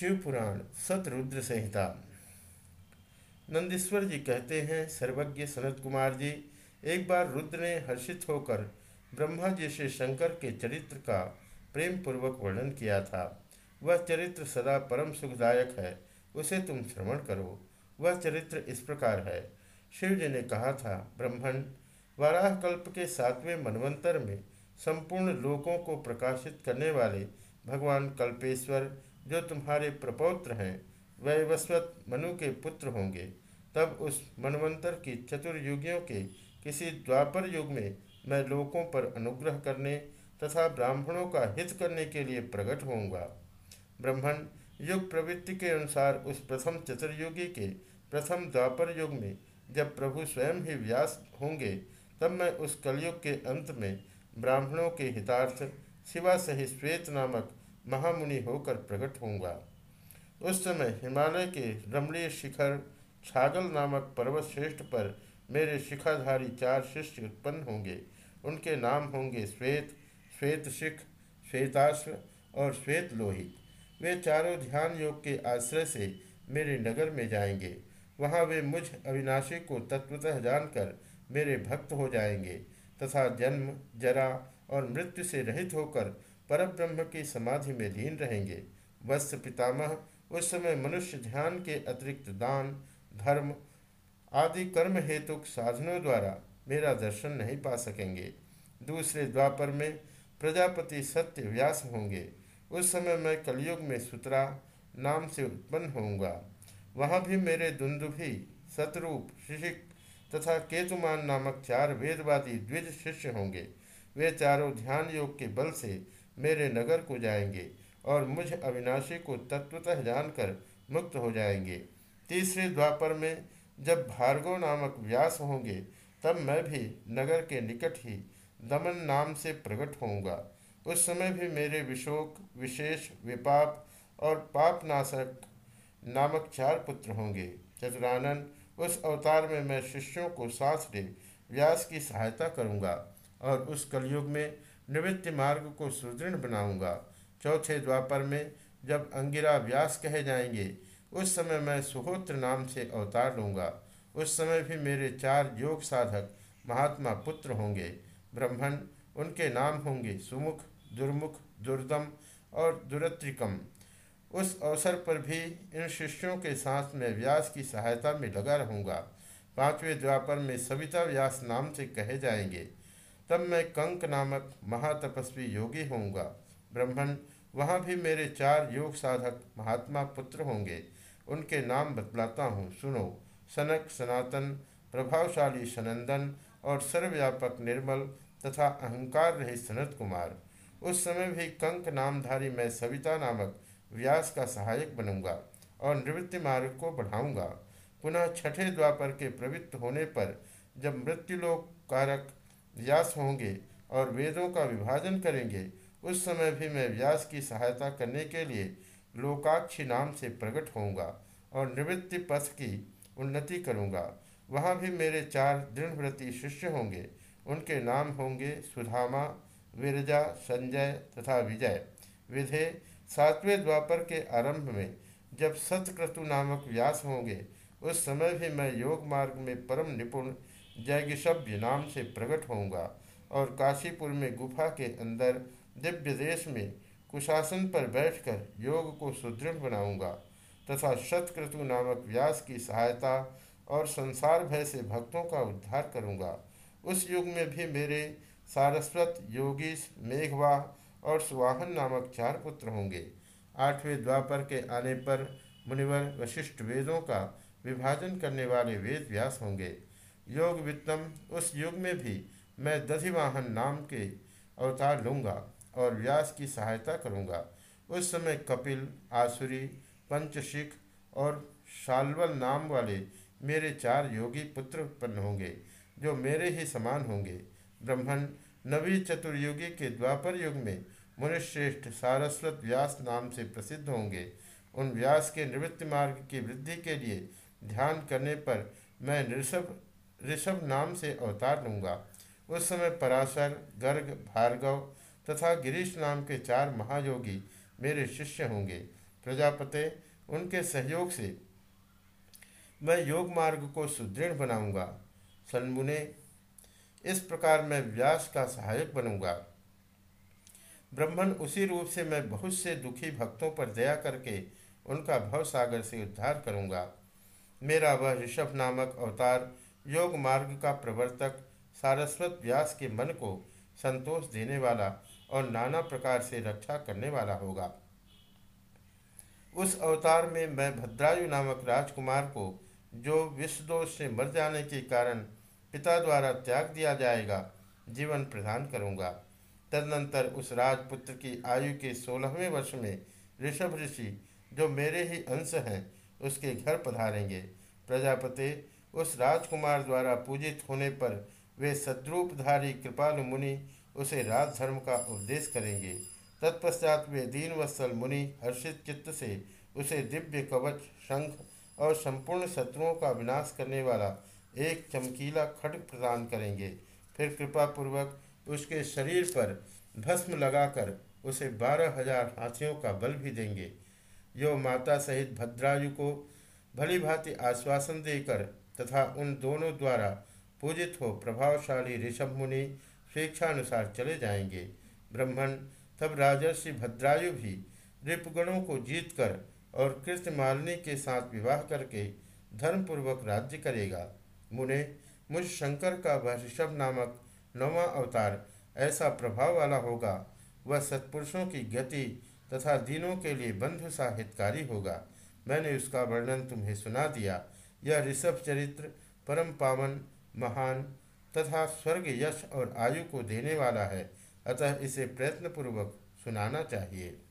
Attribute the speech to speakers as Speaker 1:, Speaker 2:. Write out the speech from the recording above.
Speaker 1: शिव पुराण सतरुद्र संहिता। नंदीश्वर जी कहते हैं, सर्वज्ञ सनत कुमार जी, एक बार रुद्र ने हर्षित होकर ब्रह्मा जी से शंकर के चरित्र का प्रेम पूर्वक वर्णन किया था। वह चरित्र सदा परम सुखदायक है, उसे तुम श्रवण करो। वह चरित्र इस प्रकार है। शिव जी ने कहा था, ब्रह्मण, वाराह कल्प के सातवें मनवंतर में संपूर्ण लोकों को प्रकाशित करने वाले भगवान कल्पेश्वर जो तुम्हारे प्रपौत्र हैं वैवस्वत मनु के पुत्र होंगे। तब उस मनवंतर की चतुर्युगियों के किसी द्वापर युग में मैं लोकों पर अनुग्रह करने तथा ब्राह्मणों का हित करने के लिए प्रकट होऊँगा। ब्रह्मण, युग प्रवृत्ति के अनुसार उस प्रथम चतुर्युगी के प्रथम द्वापर युग में जब प्रभु स्वयं ही व्यास होंगे, तब मैं उस कलयुग के अंत में ब्राह्मणों के हितार्थ शिवा सहित श्वेत नामक महामुनि होकर प्रकट होऊँगा। उस समय हिमालय के रमणीय शिखर छागल नामक पर्वत श्रेष्ठ पर मेरे शिखाधारी चार शिष्य उत्पन्न होंगे। उनके नाम होंगे श्वेत श्वेत शिख, श्वेताश्व और श्वेत लोहित। वे चारों ध्यान योग के आश्रय से मेरे नगर में जाएँगे। वहाँ वे मुझ अविनाशी को तत्वतः जानकर मेरे भक्त हो जाएँगे तथा जन्म, जरा और मृत्यु से रहित होकर परब्रह्म की समाधि में लीन रहेंगे। वत्स पितामह, उस समय मनुष्य ध्यान के अतिरिक्त दान, धर्म आदि कर्म हेतु साधनों द्वारा मेरा दर्शन नहीं पा सकेंगे। दूसरे द्वापर में प्रजापति सत्य व्यास होंगे। उस समय मैं कलयुग में सुतरा नाम से उत्पन्न होऊँगा। वहाँ भी मेरे दुंदुभी, सतरूप, शिशिक तथा केतुमान नामक चार वेदवादी द्विज शिष्य होंगे। वे चारों ध्यान योग के बल से मेरे नगर को जाएँगे और मुझ अविनाशी को तत्वतः जानकर मुक्त हो जाएँगे। तीसरे द्वापर में जब भार्गव नामक व्यास होंगे, तब मैं भी नगर के निकट ही दमन नाम से प्रकट होऊँगा। उस समय भी मेरे विशोक, विशेष, विपाप और पापनाशक नामक चार पुत्र होंगे। चतुरानंद उस अवतार में मैं शिष्यों को साथ ले व्यास की सहायता करूँगा और उस कलयुग में निवृत्ति मार्ग को सुदृढ़ बनाऊँगा। चौथे द्वापर में जब अंगिरा व्यास कहे जाएँगे, उस समय मैं सुहोत्र नाम से अवतार लूँगा। उस समय भी मेरे चार योग साधक महात्मा पुत्र होंगे। ब्रह्मण उनके नाम होंगे सुमुख, दुर्मुख, दुर्दम और दुरत्रिकम। उस अवसर पर भी इन शिष्यों के साथ मैं व्यास की सहायता में लगा रहूँगा। पाँचवें द्वापर में सविता व्यास नाम से कहे जाएँगे तब मैं कंक नामक महातपस्वी योगी होऊँगा। ब्रह्मण वहाँ भी मेरे चार योग साधक महात्मा पुत्र होंगे। उनके नाम बतलाता हूँ, सुनो। सनक, सनातन, प्रभावशाली सनंदन और सर्वव्यापक निर्मल तथा अहंकार रहित सनत कुमार। उस समय भी कंक नामधारी मैं सविता नामक व्यास का सहायक बनूँगा और निवृत्ति मार्ग को बढ़ाऊँगा। पुनः छठे द्वापर के प्रवृत्त होने पर जब मृत्युलोक कारक व्यास होंगे और वेदों का विभाजन करेंगे, उस समय भी मैं व्यास की सहायता करने के लिए लोकाक्षी नाम से प्रकट होऊँगा और निवृत्ति पथ की उन्नति करूँगा। वहाँ भी मेरे चार दृढ़व्रती शिष्य होंगे। उनके नाम होंगे सुधामा, विरजा, संजय तथा विजय। विधे सातवें द्वापर के आरंभ में जब सतक्रतु नामक व्यास होंगे, उस समय भी मैं योग मार्ग में परम निपुण जैगिशव्य नाम से प्रकट होऊँगा और काशीपुर में गुफा के अंदर दिव्य देश में कुशासन पर बैठकर योग को सुदृढ़ बनाऊँगा तथा शतक्रतु नामक व्यास की सहायता और संसार भय से भक्तों का उद्धार करूँगा। उस युग में भी मेरे सारस्वत, योगीश मेघवाह और सुवाहन नामक चार पुत्र होंगे। आठवें द्वापर के आने पर मुनिवर, वशिष्ठ वेदों का विभाजन करने वाले वेद व्यास होंगे। योग वित्तम उस युग में भी मैं दधिवाहन नाम के अवतार लूँगा और व्यास की सहायता करूँगा। उस समय कपिल, आसुरी, पंचशिख और शालवल नाम वाले मेरे चार योगी पुत्र उत्पन्न होंगे, जो मेरे ही समान होंगे। ब्रह्मण नवी चतुर्युगी के द्वापर युग में मुनिश्रेष्ठ सारस्वत व्यास नाम से प्रसिद्ध होंगे। उन व्यास के निवृत्ति मार्ग की वृद्धि के लिए ध्यान करने पर मैं ऋषभ ऋषभ नाम से अवतार लूँगा। उस समय पराशर, गर्ग, भार्गव तथा गिरीश नाम के चार महायोगी मेरे शिष्य होंगे। प्रजापते, उनके सहयोग से मैं योग मार्ग को सुदृढ़ बनाऊँगा। सन्मुने, इस प्रकार मैं व्यास का सहायक बनूँगा। ब्रह्मण उसी रूप से मैं बहुत से दुखी भक्तों पर दया करके उनका भव सागर से उद्धार करूँगा। मेरा वह ऋषभ नामक अवतार योग मार्ग का प्रवर्तक सारस्वत व्यास के मन को संतोष देने वाला और नाना प्रकार से रक्षा करने वाला होगा। उस अवतार में मैं भद्रायु नामक राजकुमार को जो विषदोष से मर जाने के कारण पिता द्वारा त्याग दिया जाएगा, जीवन प्रदान करूँगा। तदनंतर उस राजपुत्र की आयु के सोलहवें वर्ष में ऋषभ ऋषि, जो मेरे ही अंश हैं, उसके घर पधारेंगे। प्रजापति उस राजकुमार द्वारा पूजित होने पर वे सद्रूपधारी कृपालु मुनि उसे राजधर्म का उपदेश करेंगे। तत्पश्चात वे दीन वत्सल मुनि हर्षित चित्त से उसे दिव्य कवच, शंख और संपूर्ण शत्रुओं का विनाश करने वाला एक चमकीला खड्ग प्रदान करेंगे। फिर कृपापूर्वक उसके शरीर पर भस्म लगाकर उसे बारह हज़ार हाथियों का बल भी देंगे। जो माता सहित भद्रायु को भली भांति आश्वासन देकर तथा उन दोनों द्वारा पूजित हो प्रभावशाली ऋषभ मुनि स्वेच्छानुसार चले जाएँगे। ब्रह्मण, तब राजर्षि भद्रायु भी रिपगणों को जीतकर और कृष्ण मालिनी के साथ विवाह करके धर्मपूर्वक राज्य करेगा। मुने, मुझ शंकर का वह ऋषभ नामक नवा अवतार ऐसा प्रभाव वाला होगा। वह सत्पुरुषों की गति तथा दिनों के लिए बंधु सा हितकारी होगा। मैंने उसका वर्णन तुम्हें सुना दिया। यह ऋषभ चरित्र, परम पावन, महान, तथा स्वर्ग यश और आयु को देने वाला है, अतः इसे प्रयत्नपूर्वक सुनाना चाहिए।